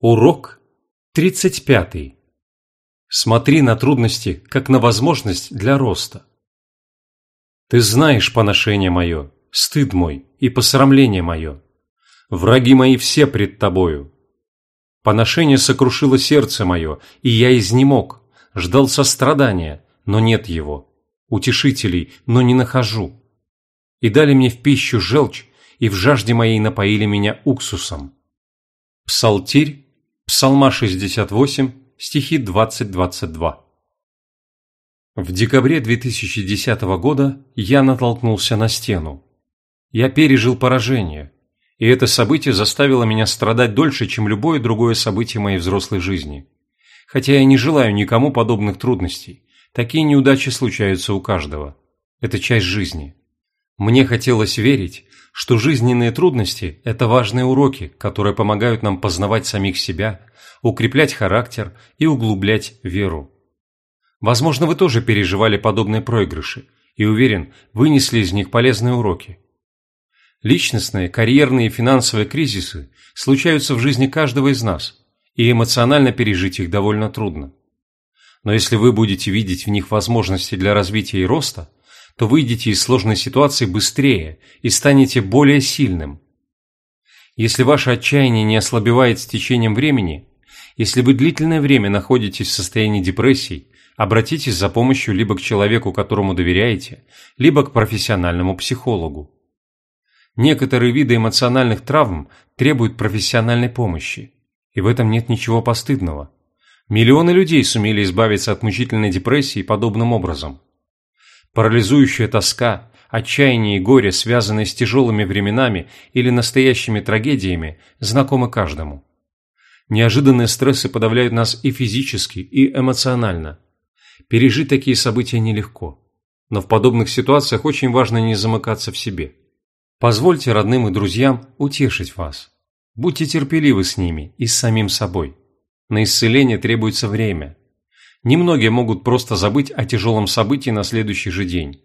Урок 35. Смотри на трудности, как на возможность для роста. Ты знаешь поношение мое, стыд мой и посрамление мое. Враги мои все пред тобою. Поношение сокрушило сердце мое, и я изнемог, ждал сострадания, но нет его, утешителей, но не нахожу. И дали мне в пищу желчь, и в жажде моей напоили меня уксусом. Псалтирь Псалма 68, стихи 20-22. В декабре 2010 года я натолкнулся на стену. Я пережил поражение, и это событие заставило меня страдать дольше, чем любое другое событие моей взрослой жизни. Хотя я не желаю никому подобных трудностей, такие неудачи случаются у каждого. Это часть жизни. Мне хотелось верить, что жизненные трудности – это важные уроки, которые помогают нам познавать самих себя, укреплять характер и углублять веру. Возможно, вы тоже переживали подобные проигрыши и, уверен, вынесли из них полезные уроки. Личностные, карьерные и финансовые кризисы случаются в жизни каждого из нас, и эмоционально пережить их довольно трудно. Но если вы будете видеть в них возможности для развития и роста – то выйдете из сложной ситуации быстрее и станете более сильным. Если ваше отчаяние не ослабевает с течением времени, если вы длительное время находитесь в состоянии депрессии, обратитесь за помощью либо к человеку, которому доверяете, либо к профессиональному психологу. Некоторые виды эмоциональных травм требуют профессиональной помощи, и в этом нет ничего постыдного. Миллионы людей сумели избавиться от мучительной депрессии подобным образом – Парализующая тоска, отчаяние и горе, связанные с тяжелыми временами или настоящими трагедиями, знакомы каждому. Неожиданные стрессы подавляют нас и физически, и эмоционально. Пережить такие события нелегко. Но в подобных ситуациях очень важно не замыкаться в себе. Позвольте родным и друзьям утешить вас. Будьте терпеливы с ними и с самим собой. На исцеление требуется время, Немногие могут просто забыть о тяжелом событии на следующий же день.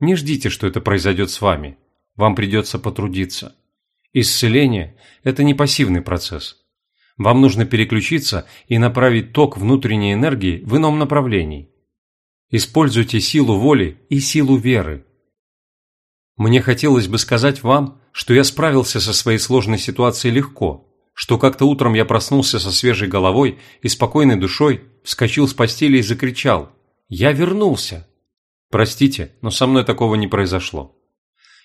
Не ждите, что это произойдет с вами. Вам придется потрудиться. Исцеление – это не пассивный процесс. Вам нужно переключиться и направить ток внутренней энергии в ином направлении. Используйте силу воли и силу веры. Мне хотелось бы сказать вам, что я справился со своей сложной ситуацией легко, что как-то утром я проснулся со свежей головой и спокойной душой, вскочил с постели и закричал «Я вернулся!». Простите, но со мной такого не произошло.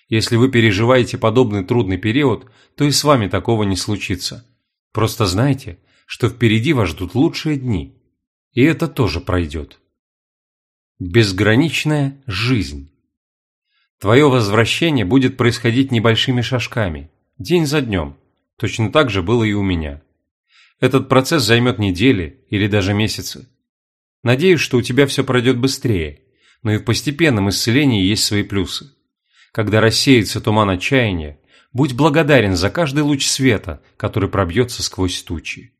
Если вы переживаете подобный трудный период, то и с вами такого не случится. Просто знайте, что впереди вас ждут лучшие дни. И это тоже пройдет. Безграничная жизнь. Твое возвращение будет происходить небольшими шажками, день за днем, Точно так же было и у меня. Этот процесс займет недели или даже месяцы. Надеюсь, что у тебя все пройдет быстрее, но и в постепенном исцелении есть свои плюсы. Когда рассеется туман отчаяния, будь благодарен за каждый луч света, который пробьется сквозь тучи.